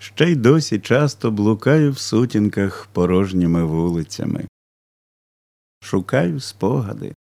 ще й досі часто блукаю в сутінках порожніми вулицями. Шукаю спогади,